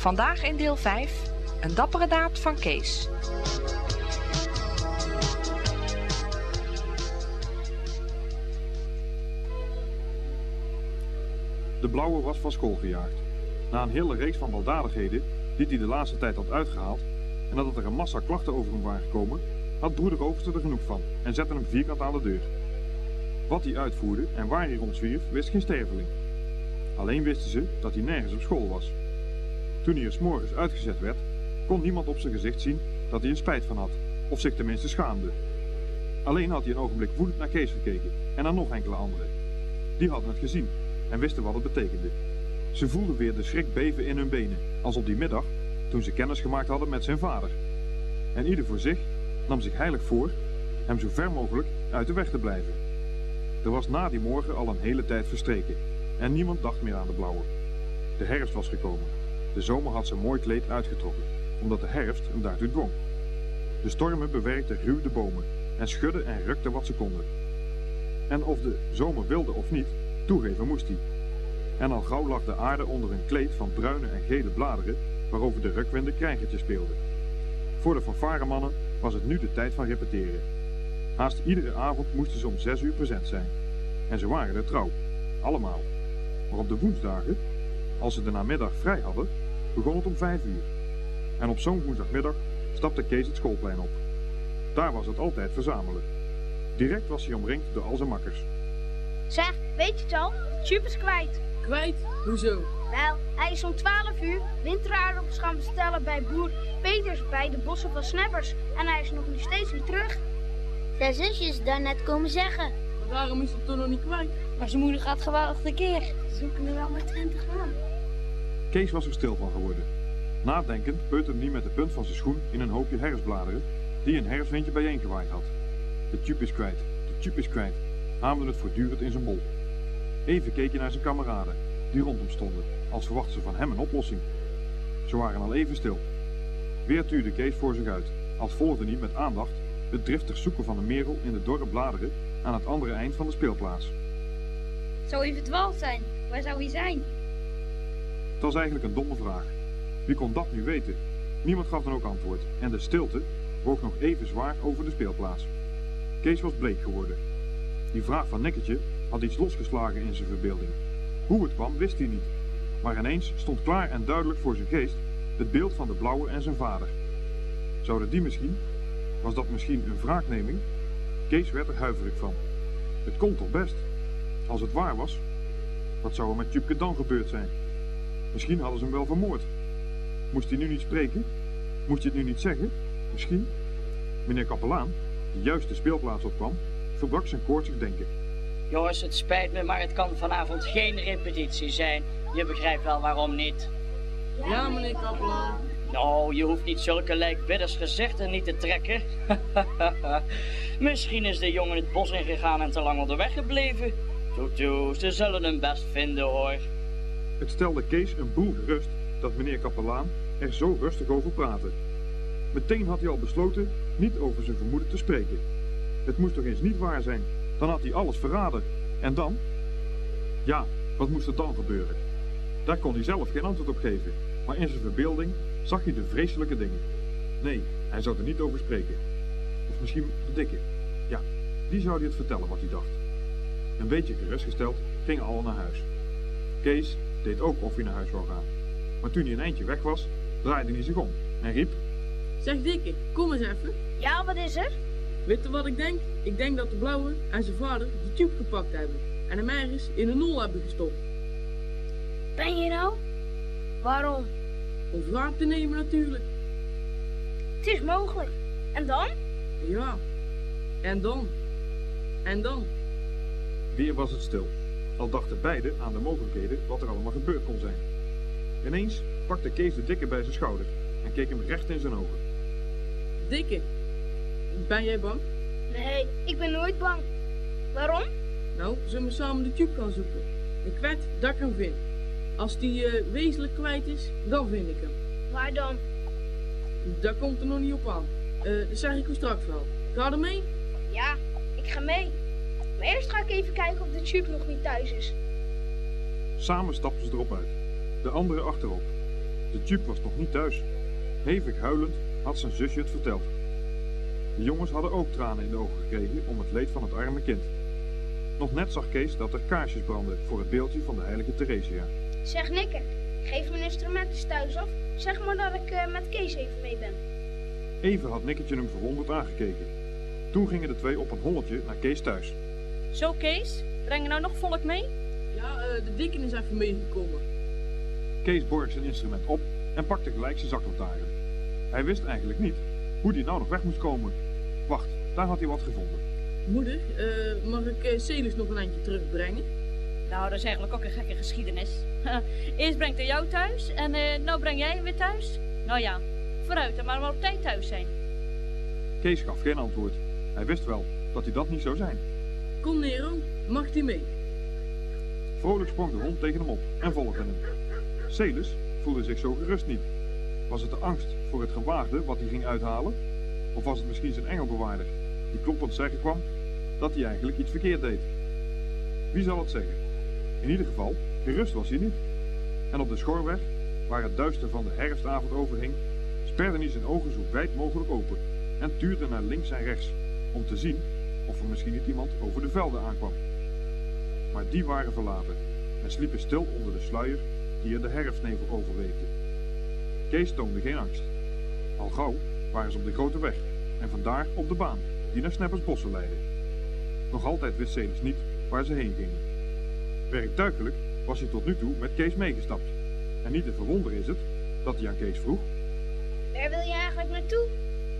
Vandaag in deel 5, een dappere daad van Kees. De blauwe was van school gejaagd. Na een hele reeks van baldadigheden die hij de laatste tijd had uitgehaald en nadat er een massa klachten over hem waren gekomen, had broeder Overste er genoeg van en zette hem vierkant aan de deur. Wat hij uitvoerde en waar hij rondzwierf, wist geen sterveling. Alleen wisten ze dat hij nergens op school was. Toen hij er morgens uitgezet werd, kon niemand op zijn gezicht zien dat hij er spijt van had, of zich tenminste schaamde. Alleen had hij een ogenblik woedend naar Kees gekeken en naar nog enkele anderen. Die hadden het gezien en wisten wat het betekende. Ze voelden weer de schrik beven in hun benen, als op die middag toen ze kennis gemaakt hadden met zijn vader. En ieder voor zich nam zich heilig voor hem zo ver mogelijk uit de weg te blijven. Er was na die morgen al een hele tijd verstreken en niemand dacht meer aan de blauwe. De herfst was gekomen. De zomer had zijn mooi kleed uitgetrokken, omdat de herfst hem daartoe dwong. De stormen bewerkten ruw de bomen en schudden en rukten wat ze konden. En of de zomer wilde of niet, toegeven moest hij. En al gauw lag de aarde onder een kleed van bruine en gele bladeren, waarover de rukwinden krijgertje speelden. Voor de fanfaremannen was het nu de tijd van repeteren. Haast iedere avond moesten ze om zes uur present zijn. En ze waren er trouw. Allemaal. Maar op de woensdagen, als ze de namiddag vrij hadden, begon het om vijf uur. En op zo'n woensdagmiddag stapte Kees het schoolplein op. Daar was het altijd verzamelen. Direct was hij omringd door al zijn makkers. Zeg, weet je het al? De tube is kwijt. Kwijt? Hoezo? Wel, hij is om 12 uur winteraardappels gaan bestellen bij boer Peters bij de bossen van Snappers. En hij is nog niet steeds niet terug. Zijn zusje is daar net komen zeggen. Maar waarom is het toch nog niet kwijt? Maar zijn moeder gaat geweldig tekeer. Ze zoeken er wel maar 20 aan. Kees was er stil van geworden. Nadenkend peuterde hij met de punt van zijn schoen in een hoopje herfstbladeren die een herfstwindje bijeengewaaid had. De tube is kwijt, de tube is kwijt, hamerde het voortdurend in zijn bol. Even keek hij naar zijn kameraden, die rondom stonden, als verwachten ze van hem een oplossing. Ze waren al even stil. Weer tuurde Kees voor zich uit, als volgde hij met aandacht het driftig zoeken van een merel in de dorre bladeren aan het andere eind van de speelplaats. Zou hij verdwaald zijn? Waar zou hij zijn? Het was eigenlijk een domme vraag. Wie kon dat nu weten? Niemand gaf dan ook antwoord en de stilte woog nog even zwaar over de speelplaats. Kees was bleek geworden. Die vraag van Nikketje had iets losgeslagen in zijn verbeelding. Hoe het kwam wist hij niet, maar ineens stond klaar en duidelijk voor zijn geest het beeld van de blauwe en zijn vader. Zouden die misschien? Was dat misschien een wraakneming? Kees werd er huiverig van. Het kon toch best? Als het waar was, wat zou er met Tjupke dan gebeurd zijn? Misschien hadden ze hem wel vermoord. Moest hij nu niet spreken? Moest hij het nu niet zeggen? Misschien? Meneer Kapelaan, die juist de speelplaats opkwam, verbrak zijn koortsig denken. Jongens, het spijt me, maar het kan vanavond geen repetitie zijn. Je begrijpt wel waarom niet. Ja, meneer Kapelaan. Nou, je hoeft niet zulke lijkbidders gezichten niet te trekken. Misschien is de jongen het bos ingegaan en te lang onderweg gebleven. Toe, toe, ze zullen hem best vinden hoor. Het stelde Kees een boel gerust dat meneer Kapelaan er zo rustig over praatte. Meteen had hij al besloten niet over zijn vermoeden te spreken. Het moest toch eens niet waar zijn, dan had hij alles verraden. En dan? Ja, wat moest er dan gebeuren? Daar kon hij zelf geen antwoord op geven, maar in zijn verbeelding zag hij de vreselijke dingen. Nee, hij zou er niet over spreken. Of misschien de dikke. Ja, die zou hij het vertellen wat hij dacht. Een beetje gerustgesteld gingen allen naar huis. Kees deed ook of hij naar huis wou gaan. Maar toen hij een eindje weg was, draaide hij zich om en riep... Zeg Dikke, kom eens even. Ja, wat is er? Weet je wat ik denk? Ik denk dat de blauwe en zijn vader de tube gepakt hebben. En hem ergens in een nul hebben gestopt. Ben je nou? Waarom? Om wraak te nemen natuurlijk. Het is mogelijk. En dan? Ja. En dan? En dan? Weer was het stil. Al dachten beiden aan de mogelijkheden wat er allemaal gebeurd kon zijn. Ineens pakte Kees de dikke bij zijn schouder en keek hem recht in zijn ogen. Dikke, ben jij bang? Nee, ik ben nooit bang. Waarom? Nou, zullen we samen de tube gaan zoeken? Ik weet dat ik hem vind. Als die eh, wezenlijk kwijt is, dan vind ik hem. Waar dan? Daar komt er nog niet op aan. Eh, dat zeg ik u straks wel. Ga er mee? Ja, ik ga mee. Maar eerst ga ik even kijken of de tube nog niet thuis is. Samen stapten ze erop uit, de anderen achterop. De tube was nog niet thuis. Hevig huilend had zijn zusje het verteld. De jongens hadden ook tranen in de ogen gekregen om het leed van het arme kind. Nog net zag Kees dat er kaarsjes brandden voor het beeldje van de heilige Theresia. Zeg Nikke, geef mijn instrument eens thuis af. Zeg maar dat ik eh, met Kees even mee ben. Even had Nikketje hem verwonderd aangekeken. Toen gingen de twee op een holletje naar Kees thuis. Zo Kees, breng je nou nog volk mee? Ja, eh, de dikken is even meegekomen. Kees borg zijn instrument op en pakte gelijk zijn zaklantaarn. Hij wist eigenlijk niet hoe hij nou nog weg moest komen. Wacht, daar had hij wat gevonden. Moeder, eh, mag ik uh, Celis nog een eindje terugbrengen? Nou, dat is eigenlijk ook een gekke geschiedenis. Eerst brengt hij jou thuis en uh, nou breng jij hem weer thuis. Nou ja, vooruit en maar maar op tijd thuis zijn. Kees gaf geen antwoord. Hij wist wel dat hij dat niet zou zijn. Kom Nero, mag hij mee? Vrolijk sprong de hond tegen hem op en volgde hem. Celis voelde zich zo gerust niet. Was het de angst voor het gewaagde wat hij ging uithalen? Of was het misschien zijn engelbewaarder, die kloppend zeggen kwam dat hij eigenlijk iets verkeerd deed? Wie zal het zeggen? In ieder geval, gerust was hij niet. En op de schoorweg, waar het duister van de herfstavond overhing, sperde hij zijn ogen zo wijd mogelijk open en tuurde naar links en rechts, om te zien of er misschien niet iemand over de velden aankwam. Maar die waren verlaten en sliepen stil onder de sluier die er de herfstnevel overweefde. Kees toonde geen angst. Al gauw waren ze op de grote weg en vandaar op de baan die naar Snappersbossen leidde. Nog altijd wist Celis niet waar ze heen gingen. Werktuigelijk was hij tot nu toe met Kees meegestapt. En niet te verwonderen is het dat hij aan Kees vroeg. Waar wil je eigenlijk naartoe?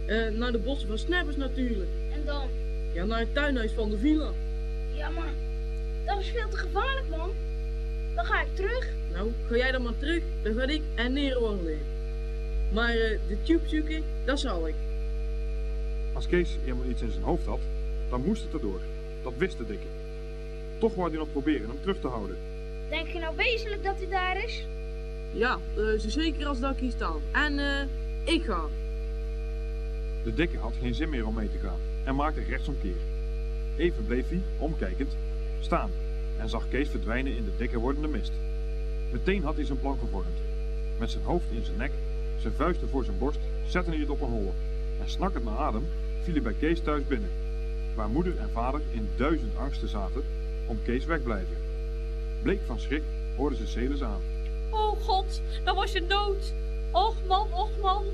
Uh, naar de bossen van Snappers natuurlijk. En dan? Ja, naar het tuinhuis van de villa. Ja, maar dat is veel te gevaarlijk, man. Dan ga ik terug. Nou, ga jij dan maar terug. Dan ga ik en Nero alleen. Maar uh, de tube zoeken, dat zal ik. Als Kees eenmaal iets in zijn hoofd had, dan moest het erdoor. Dat wist de dikke. Toch wou hij nog proberen hem terug te houden. Denk je nou wezenlijk dat hij daar is? Ja, uh, zo zeker als dat ik hier sta. En uh, ik ga. De dikke had geen zin meer om mee te gaan en maakte rechtsomkeer. Even bleef hij, omkijkend, staan en zag Kees verdwijnen in de dikker wordende mist. Meteen had hij zijn plan gevormd. Met zijn hoofd in zijn nek, zijn vuisten voor zijn borst, zette hij het op een holle. En snakkend naar adem viel hij bij Kees thuis binnen, waar moeder en vader in duizend angsten zaten om Kees wegblijven. Bleek van schrik hoorden ze Celis aan. Oh god, dan was je dood. Och man, och man.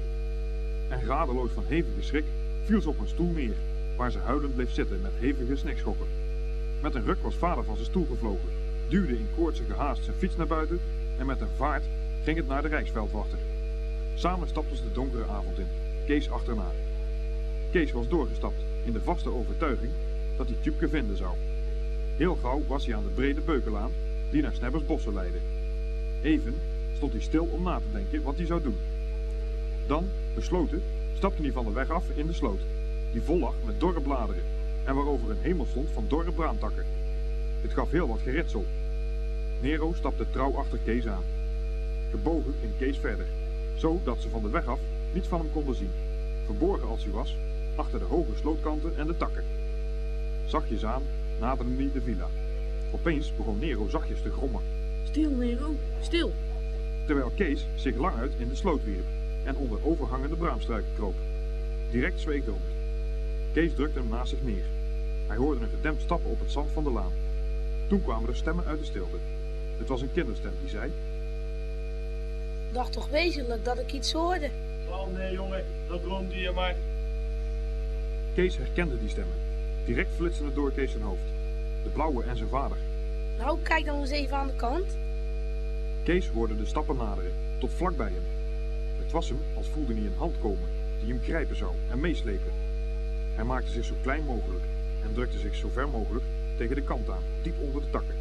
En radeloos van hevige schrik viel ze op een stoel neer, waar ze huilend bleef zitten met hevige snikschokken. Met een ruk was vader van zijn stoel gevlogen, duwde in koortsige haast zijn fiets naar buiten en met een vaart ging het naar de Rijksveldwachter. Samen stapten ze de donkere avond in, Kees achterna. Kees was doorgestapt in de vaste overtuiging dat hij Tjupke vinden zou. Heel gauw was hij aan de brede beukelaan die naar Snebbers bossen leidde. Even stond hij stil om na te denken wat hij zou doen. Dan, besloten, stapte hij van de weg af in de sloot, die vol lag met dorre bladeren en waarover een hemel stond van dorre braamtakken. Het gaf heel wat geritsel. Nero stapte trouw achter Kees aan. Gebogen ging Kees verder, zo dat ze van de weg af niets van hem konden zien, verborgen als hij was, achter de hoge slootkanten en de takken. Zachtjes aan naderde hij de villa. Opeens begon Nero zachtjes te grommen. Stil, Nero, stil. Terwijl Kees zich lang uit in de sloot wierp en onder overhangende braamstruiken kroop. Direct zweeg de hond. Kees drukte hem naast zich neer. Hij hoorde een gedempt stappen op het zand van de laan. Toen kwamen er stemmen uit de stilte. Het was een kinderstem die zei... Dacht toch wezenlijk dat ik iets hoorde? Oh nee jongen, dat droomde je maar. Kees herkende die stemmen. Direct flitsten het door Kees zijn hoofd. De blauwe en zijn vader. Nou, kijk dan eens even aan de kant. Kees hoorde de stappen naderen, tot vlak bij hem. Het was hem als voelde hij een hand komen, die hem grijpen zou en meeslepen. Hij maakte zich zo klein mogelijk en drukte zich zo ver mogelijk tegen de kant aan, diep onder de takken.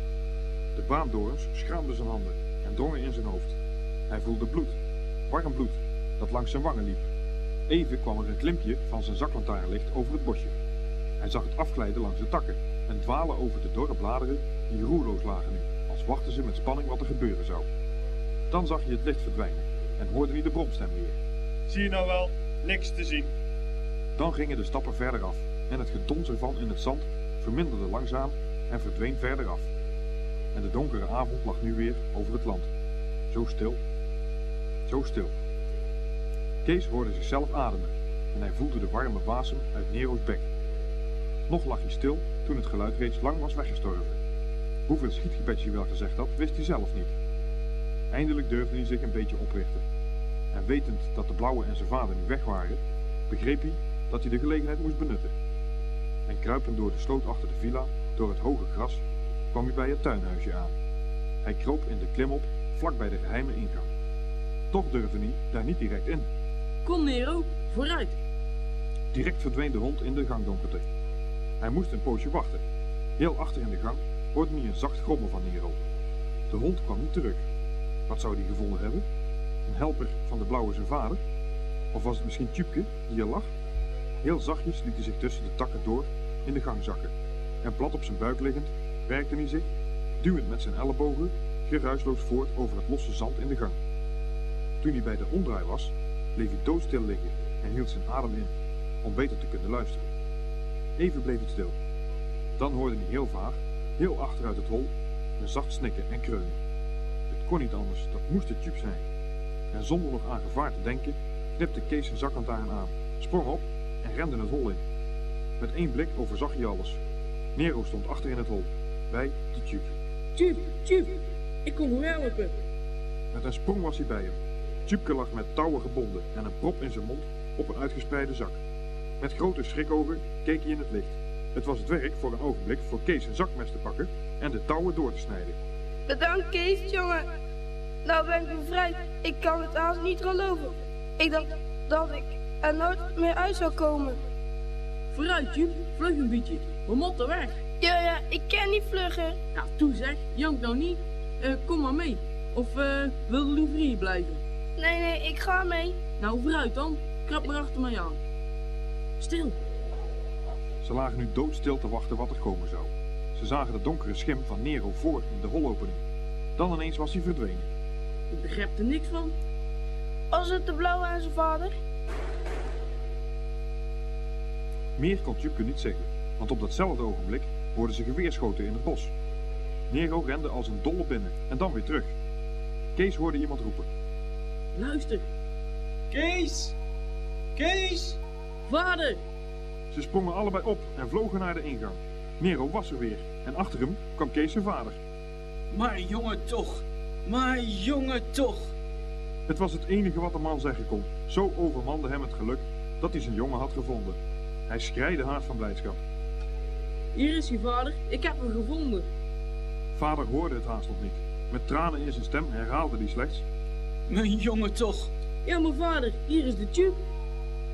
De braamdorens schraamden zijn handen en drongen in zijn hoofd. Hij voelde bloed, warm bloed, dat langs zijn wangen liep. Even kwam er een glimpje van zijn zaklantaarnlicht over het bosje. Hij zag het afglijden langs de takken en dwalen over de dorre bladeren die roerloos lagen nu, als wachten ze met spanning wat er gebeuren zou. Dan zag je het licht verdwijnen en hoorde hij de bromstem weer. Zie je nou wel, niks te zien. Dan gingen de stappen verder af en het gedons ervan in het zand verminderde langzaam en verdween verder af. En de donkere avond lag nu weer over het land. Zo stil. Zo stil. Kees hoorde zichzelf ademen en hij voelde de warme wasem uit Nero's bek. Nog lag hij stil toen het geluid reeds lang was weggestorven. Hoeveel schietgebedjes hij wel gezegd had, wist hij zelf niet. Eindelijk durfde hij zich een beetje oprichten. En wetend dat de blauwe en zijn vader nu weg waren, begreep hij dat hij de gelegenheid moest benutten. En kruipend door de sloot achter de villa, door het hoge gras, kwam hij bij het tuinhuisje aan. Hij kroop in de klimop vlak bij de geheime ingang. Toch durfde hij daar niet direct in. Kom Nero, vooruit. Direct verdween de hond in de gangdonkerte. Hij moest een poosje wachten. Heel achter in de gang hoorde hij een zacht grommen van Nero. De hond kwam niet terug. Wat zou hij gevonden hebben? Een helper van de blauwe zijn vader? Of was het misschien Tjupke die er lag? Heel zachtjes liet hij zich tussen de takken door in de gang zakken. En plat op zijn buik liggend werkte hij zich, duwend met zijn ellebogen, geruisloos voort over het losse zand in de gang. Toen hij bij de omdraai was, bleef hij doodstil liggen en hield zijn adem in, om beter te kunnen luisteren. Even bleef het stil. Dan hoorde hij heel vaag, heel achteruit het hol, een zacht snikken en kreunen. Het kon niet anders, dat moest het tube zijn. En zonder nog aan gevaar te denken, knipte Kees zijn zaklantaarn aan, sprong op en rende het hol in. Met één blik overzag hij alles. Nero stond achter in het hol, bij de tube. Tjuf, tjuf, ik kom u helpen. Met een sprong was hij bij hem. Tjupke lag met touwen gebonden en een prop in zijn mond op een uitgespreide zak. Met grote schrikogen keek hij in het licht. Het was het werk voor een ogenblik voor Kees een zakmes te pakken en de touwen door te snijden. Bedankt Kees, jongen. Nou ben ik bevrijd. Ik kan het haast niet geloven. Ik dacht dat ik er nooit meer uit zou komen. Vooruit, Tjuf, vlug een beetje. We moeten weg. Ja, ja, ik ken niet vluggen. Nou, toe zeg, jank nou niet. Eh, kom maar mee. Of eh, wil je liever hier blijven? Nee, nee, ik ga mee. Nou, vooruit dan. Krap maar achter mij aan. Stil. Ze lagen nu doodstil te wachten wat er komen zou. Ze zagen de donkere schim van Nero voor in de holopening. Dan ineens was hij verdwenen. Ik begrijp er niks van. Was het de blauwe en zijn vader? Meer kon Tjupke niet zeggen, want op datzelfde ogenblik hoorden ze geweerschoten in het bos. Nero rende als een dolle binnen en dan weer terug. Kees hoorde iemand roepen. Luister. Kees! Kees! Vader! Ze sprongen allebei op en vlogen naar de ingang. Nero was er weer en achter hem kwam Kees zijn vader. Maar jongen toch, maar jongen toch. Het was het enige wat de man zeggen kon. Zo overmande hem het geluk dat hij zijn jongen had gevonden. Hij schreide hard van blijdschap. Hier is je vader. Ik heb hem gevonden. Vader hoorde het haast nog niet. Met tranen in zijn stem herhaalde hij slechts. Mijn jongen toch. Ja, mijn vader. Hier is de tube.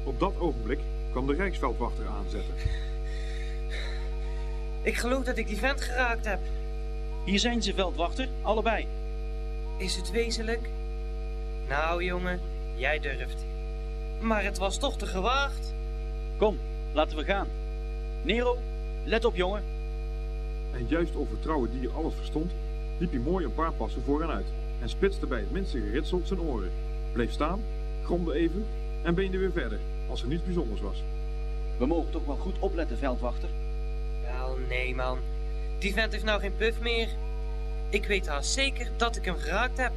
Op dat ogenblik kwam de rijksveldwachter aanzetten. Ik geloof dat ik die vent geraakt heb. Hier zijn ze, veldwachter. Allebei. Is het wezenlijk? Nou, jongen, jij durft. Maar het was toch te gewaagd. Kom, laten we gaan. Nero, let op, jongen. En juist het trouwe dier alles verstond, liep hij mooi een paar passen voor en uit en spitste bij het minste geritsel zijn oren. Bleef staan, gromde even en beende weer verder, als er niets bijzonders was. We mogen toch wel goed opletten, veldwachter. Wel, nee, man. Die vent heeft nou geen puff meer. Ik weet haast zeker dat ik hem geraakt heb.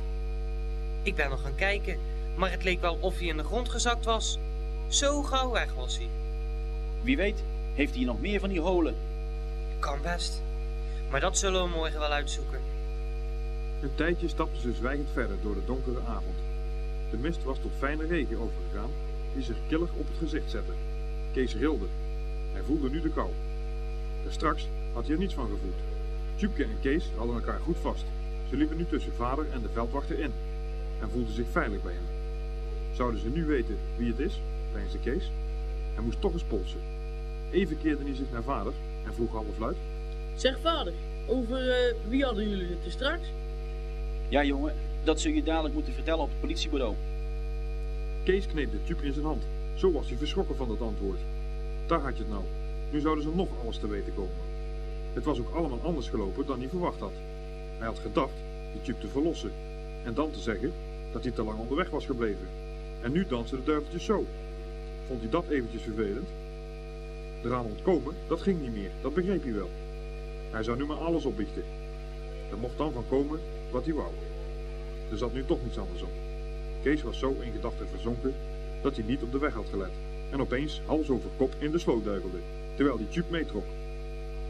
Ik ben nog gaan kijken, maar het leek wel of hij in de grond gezakt was. Zo gauw weg was hij. Wie weet, heeft hij hier nog meer van die holen. Kan best. Maar dat zullen we morgen wel uitzoeken. Een tijdje stapten ze zwijgend verder door de donkere avond. De mist was tot fijne regen overgegaan, die zich killig op het gezicht zette. Kees rilde. Hij voelde nu de kou. En straks had hij er niets van gevoeld. Tjupke en Kees hadden elkaar goed vast. Ze liepen nu tussen vader en de veldwachter in en voelden zich veilig bij hem. Zouden ze nu weten wie het is, peinsde Kees. Hij moest toch eens polsen. Even keerde hij zich naar vader en vroeg halfluid. Zeg vader, over eh, wie hadden jullie het er straks? Ja, jongen, dat zul je dadelijk moeten vertellen op het politiebureau. Kees kneep de tube in zijn hand. Zo was hij verschrokken van dat antwoord. Daar had je het nou. Nu zouden ze nog alles te weten komen. Het was ook allemaal anders gelopen dan hij verwacht had. Hij had gedacht die tube te verlossen en dan te zeggen dat hij te lang onderweg was gebleven. En nu dansen de duiveltjes zo. Vond hij dat eventjes vervelend? Eraan ontkomen, dat ging niet meer, dat begreep hij wel. Hij zou nu maar alles opbiechten. Er mocht dan van komen wat hij wou. Er zat nu toch niets anders op. Kees was zo in gedachten verzonken dat hij niet op de weg had gelet en opeens hals over kop in de sloot duikelde, terwijl die tube meetrok.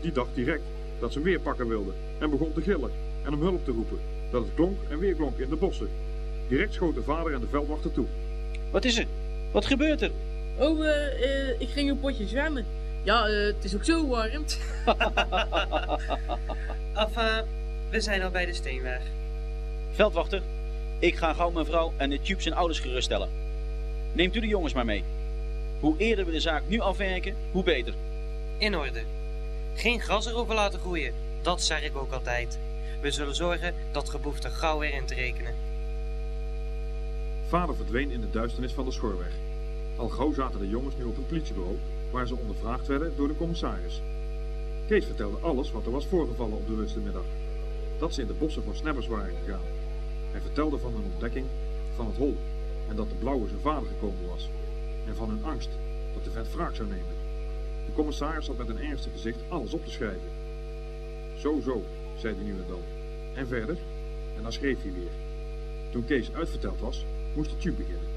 Die dacht direct dat ze hem weer pakken wilde en begon te gillen en om hulp te roepen, dat het klonk en weer klonk in de bossen. Direct schoten vader en de veldwachter toe. Wat is er? Wat gebeurt er? Oh, eh, eh, ik ging een potje zwemmen. Ja, eh, het is ook zo warm. Af, eh, we zijn al bij de steenweg. Veldwachter, ik ga gauw mijn vrouw en de tube zijn ouders geruststellen. Neemt u de jongens maar mee. Hoe eerder we de zaak nu afwerken, hoe beter. In orde. Geen gras erover laten groeien. Dat zeg ik ook altijd. We zullen zorgen dat geboefte gauw weer in te rekenen. Vader verdween in de duisternis van de schoorweg. Al gauw zaten de jongens nu op een politiebureau, waar ze ondervraagd werden door de commissaris. Kees vertelde alles wat er was voorgevallen op de rustemiddag. Dat ze in de bossen van Snappers waren gegaan. Hij vertelde van hun ontdekking van het hol en dat de blauwe zijn vader gekomen was. En van hun angst dat de vent wraak zou nemen. De commissaris zat met een ernstig gezicht alles op te schrijven. Zo, zo, zei hij nu dan. En verder? En dan schreef hij weer. Toen Kees uitverteld was, moest de tube beginnen.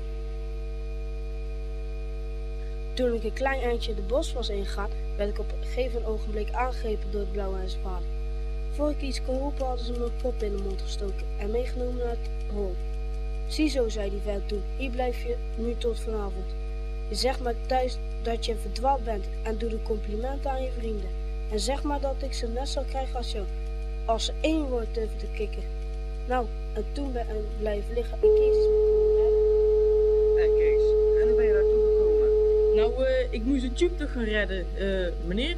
Toen ik een klein eindje de bos was ingegaan, werd ik op een gegeven ogenblik aangegrepen door het blauwe en zijn. Voor ik iets kon roepen, hadden ze me een pop in de mond gestoken en meegenomen naar het hol. Ziezo, zei die vent toen, hier blijf je nu tot vanavond. Je zegt maar thuis dat je verdwaald bent en doe de complimenten aan je vrienden. En zeg maar dat ik ze net zal krijgen als jou, als ze één woord durven te kikken. Nou, en toen ben ik blijven liggen en Kees. En Kees, en hoe ben je daartoe gekomen? Nou, eh, ik moest een tube toch gaan redden, eh, meneer.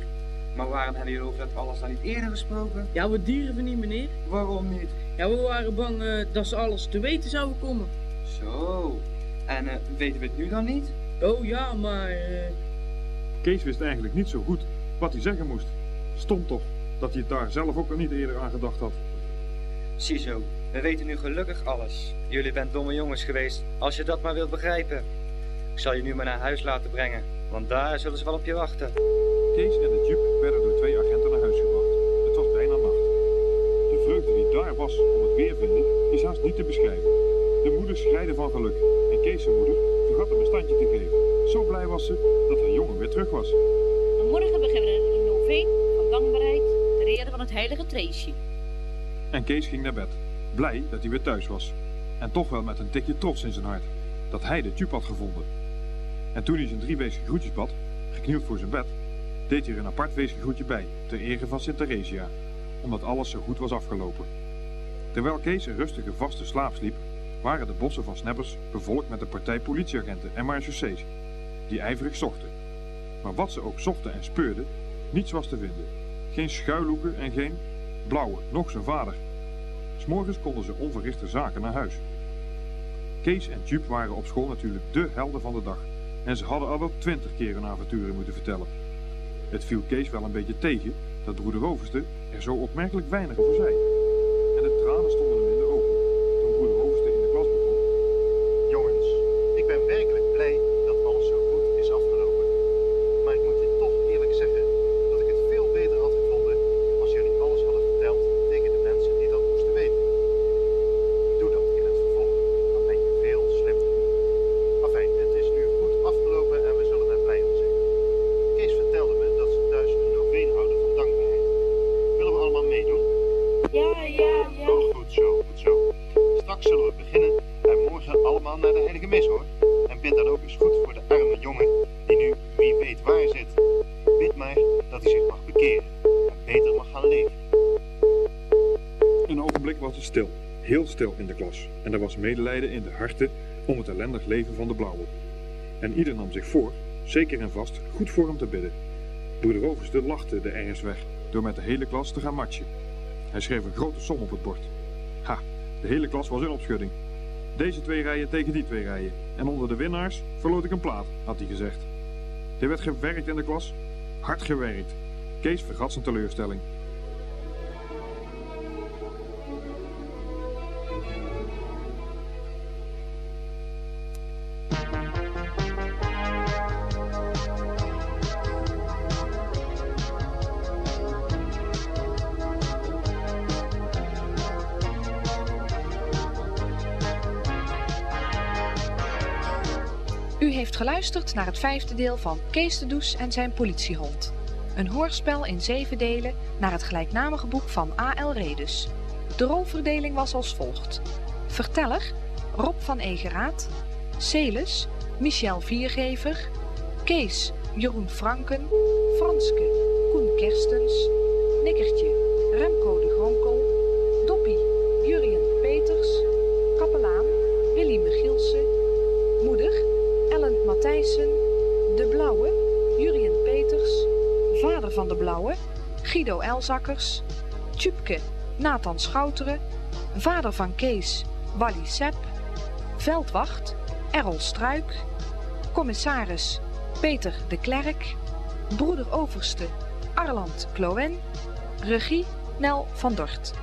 Maar waarom hebben jullie over dat alles dan niet eerder gesproken? Ja, we dieren niet, meneer. Waarom niet? Ja, we waren bang eh, dat ze alles te weten zouden komen. Zo. En eh, weten we het nu dan niet? Oh ja, maar... eh, Kees wist eigenlijk niet zo goed wat hij zeggen moest. Stom toch, dat hij het daar zelf ook al niet eerder aan gedacht had. Ziezo, we weten nu gelukkig alles. Jullie bent domme jongens geweest, als je dat maar wilt begrijpen. Ik zal je nu maar naar huis laten brengen, want daar zullen ze wel op je wachten. Kees en de jeep werden door twee agenten naar huis gebracht. Het was bijna nacht. De vreugde die daar was om het weervinden is haast niet te beschrijven. De moeder schreide van geluk en Kees' zijn moeder vergat hem een standje te geven. Zo blij was ze dat haar jongen weer terug was. Morgen beginnen we een noveen van dankbaarheid ter ere van het heilige Treesje. En Kees ging naar bed, blij dat hij weer thuis was. En toch wel met een tikje trots in zijn hart, dat hij de tube had gevonden. En toen hij zijn driewezen groetjes bad, geknield voor zijn bed, deed hij er een apart weesgegroetje bij, ter ere van Sint Theresia, omdat alles zo goed was afgelopen. Terwijl Kees een rustige vaste slaap sliep, waren de bossen van Snappers bevolkt met een partij politieagenten en marechaussees, die ijverig zochten. Maar wat ze ook zochten en speurden, niets was te vinden. Geen schuilhoeken en geen blauwe, nog zijn vader. S'morgens konden ze onverrichte zaken naar huis. Kees en Jupe waren op school natuurlijk dé helden van de dag. En ze hadden al wel twintig keer hun avonturen moeten vertellen. Het viel Kees wel een beetje tegen dat broeder Overste er zo opmerkelijk weinig over zei. En de tranen stonden hem in de ogen toen broeder Overste in de klas begon. Jongens, ik ben werkelijk blij dat alles zo goed is afgelopen. Maar ik moet je toch eerlijk zeggen dat ik het veel beter had gevonden als jullie alles hadden verteld tegen de mensen die dat moesten weten. Doe dat in het vervolg, dan ben je veel slimmer. Afijn, het is nu goed afgelopen en we zullen er blij om zijn. Kees vertelde me dat ze thuis een noveen houden van dankbaarheid. Willen we allemaal meedoen? Ja, ja, ja. Oh, goed zo, goed zo. Straks zullen we beginnen en morgen allemaal naar de heilige mis hoor. En bid dan ook eens goed voor de arme die nu wie weet waar zit. Bid maar dat hij zich mag bekeren en beter mag gaan leven. Een ogenblik was het stil, heel stil in de klas. En er was medelijden in de harten om het ellendig leven van de blauwe. En ieder nam zich voor, zeker en vast, goed voor hem te bidden. Broeder Overste lachte de ergens weg door met de hele klas te gaan matchen. Hij schreef een grote som op het bord. Ha, de hele klas was in opschudding. Deze twee rijen tegen die twee rijen. En onder de winnaars verloot ik een plaat, had hij gezegd. Er werd gewerkt in de klas, hard gewerkt. Kees vergat zijn teleurstelling. Heeft geluisterd naar het vijfde deel van Kees de Does en zijn politiehond. Een hoorspel in zeven delen naar het gelijknamige boek van A.L. Redus. De rolverdeling was als volgt. Verteller Rob van Egeraat. Celis Michel Viergever. Kees Jeroen Franken. Franske Koen Kerstens. Nikkertje Remco de Gronkel. Doppie Jurien Peters. Kapelaan Willy Michielsen. Ellen Matthijssen. De Blauwe Jurien Peters. Vader van de Blauwe Guido Elzakkers. Tjupke Nathan Schouteren. Vader van Kees Wally Sepp. Veldwacht Errol Struik. Commissaris Peter de Klerk. Broeder Overste Arland Kloen. Regie Nel van Dort.